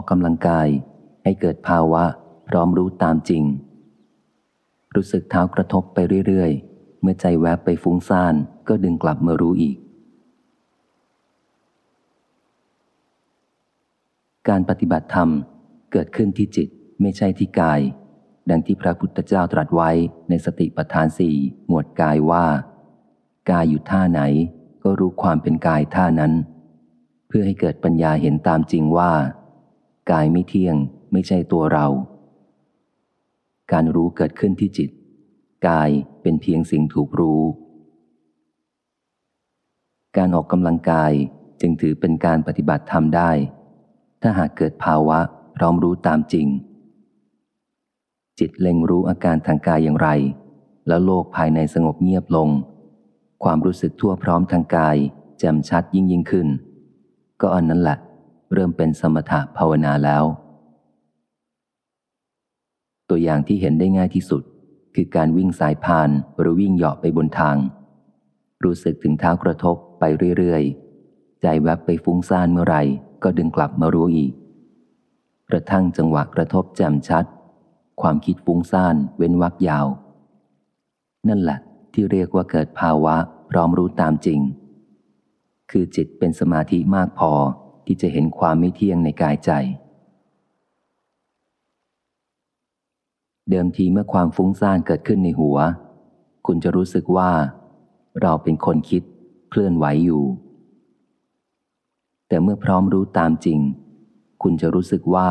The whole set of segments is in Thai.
อกกำลังกาย ให้เกิดภาวะ พร้อมรู้ตามจริง รู้สึกเท้ากระทบไปเรื่อยๆ เมื่อใจแวบไปฟุ้งซ่านก็ดึงกลับมารู้อีก การปฏิบัติธรรมเกิดขึ้นที่จิตไม่ใช่ที่กาย ดังที่พระพุทธเจ้าตรัสไว้ในสติปัฏฐานสี่หมวดกายว่า กายอยู่ท่าไหน ก็รู้ความเป็นกายท่านั้น เพื่อให้เกิดปัญญาเห็นตามจริงว่า กายไม่เที่ยง ไม่ใช่ตัวเรา การรู้เกิดขึ้นที่จิต กายเป็นเพียงสิ่งถูกรู้ การออกกำลังกายจึงถือเป็นการปฏิบัติธรรมได้ ถ้าหากเกิดภาวะพร้อมรู้ตามจริง จิตเล็งรู้อาการทางกายอย่างไร แล้วโลกภายในสงบเงียบลง ความรู้สึกทั่วพร้อมทางกายแจ่มชัดยิ่งยิ่งขึ้น ก็อันนั้นแหละ เริ่มเป็นสมถะภาวนาแล้ว ตัวอย่างที่เห็นได้ง่ายที่สุด คือการวิ่งสายพานหรือวิ่งเหาะไปบนทาง รู้สึกถึงเท้ากระทบไปเรื่อยๆ ใจแวบไปฟุ้งซ่านเมื่อไหร่ ก็ดึงกลับมารู้อีก กระทั่งจังหวะกระทบแจ่มชัด ความคิดฟุ้งซ่านเว้นวักยาว นั่นแหละที่เรียกว่าเกิดภาวะพร้อมรู้ตามจริง คือจิตเป็นสมาธิมากพอ ที่จะเห็นความไม่เที่ยงในกายใจ เดิมทีเมื่อความฟุ้งซ่านเกิดขึ้นในหัว คุณจะรู้สึกว่า เราเป็นคนคิดเคลื่อนไหวอยู่ แต่เมื่อพร้อมรู้ตามจริง คุณจะรู้สึกว่า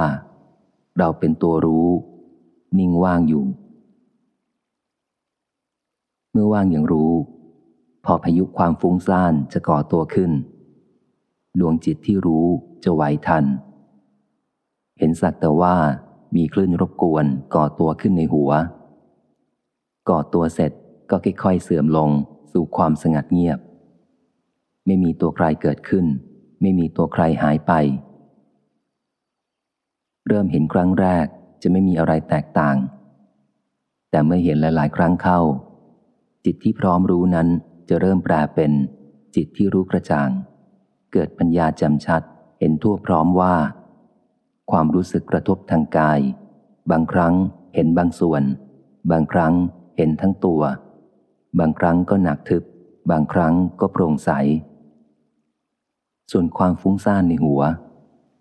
เราเป็นตัวรู้ นิ่งว่างอยู่ เมื่อว่างอย่างรู้ พอพายุความฟุ้งซ่านจะก่อตัวขึ้น ดวงจิตที่รู้จะไหวทัน เห็นสักแต่ว่ามีคลื่นรบกวนก่อตัวขึ้นในหัว ก่อตัวเสร็จก็ค่อยๆเสื่อมลงสู่ความสงัดเงียบ ไม่มีตัวใครเกิดขึ้น ไม่มีตัวใครหายไป เริ่มเห็นครั้งแรกจะไม่มีอะไรแตกต่าง แต่เมื่อเห็นหลายๆ ครั้งเข้า จิตที่พร้อมรู้นั้นจะเริ่มแปลเป็นจิตที่รู้กระจ่าง เกิดปัญญาแจ่มชัด เห็นทั่วพร้อมว่า ความรู้สึกกระทบทางกาย บางครั้งเห็นบางส่วน บางครั้งเห็นทั้งตัว บางครั้งก็หนักทึบ บางครั้งก็โปร่งใส ส่วนความฟุ้งซ่านในหัว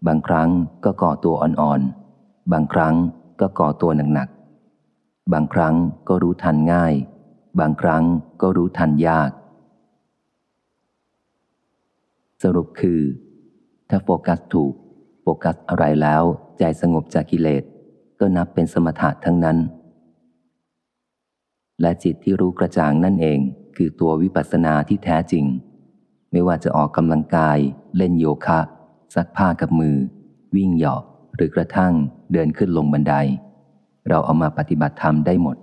บางครั้งก็ก่อตัวอ่อนๆ บางครั้งก็ก่อตัวหนักๆ บางครั้งก็รู้ทันง่าย บางครั้งก็รู้ทันยาก สรุปคือ ถ้าโฟกัสถูก โฟกัสอะไรแล้วใจสงบจากกิเลส ก็นับเป็นสมถะทั้งนั้น และจิตที่รู้กระจ่างนั่นเองคือตัววิปัสสนาที่แท้จริง ไม่ว่าจะออกกำลังกาย เล่นโยคะ ซักผ้ากับมือ วิ่งเหยาะหรือกระทั่งเดินขึ้นลงบันได เราเอามาปฏิบัติธรรมได้หมด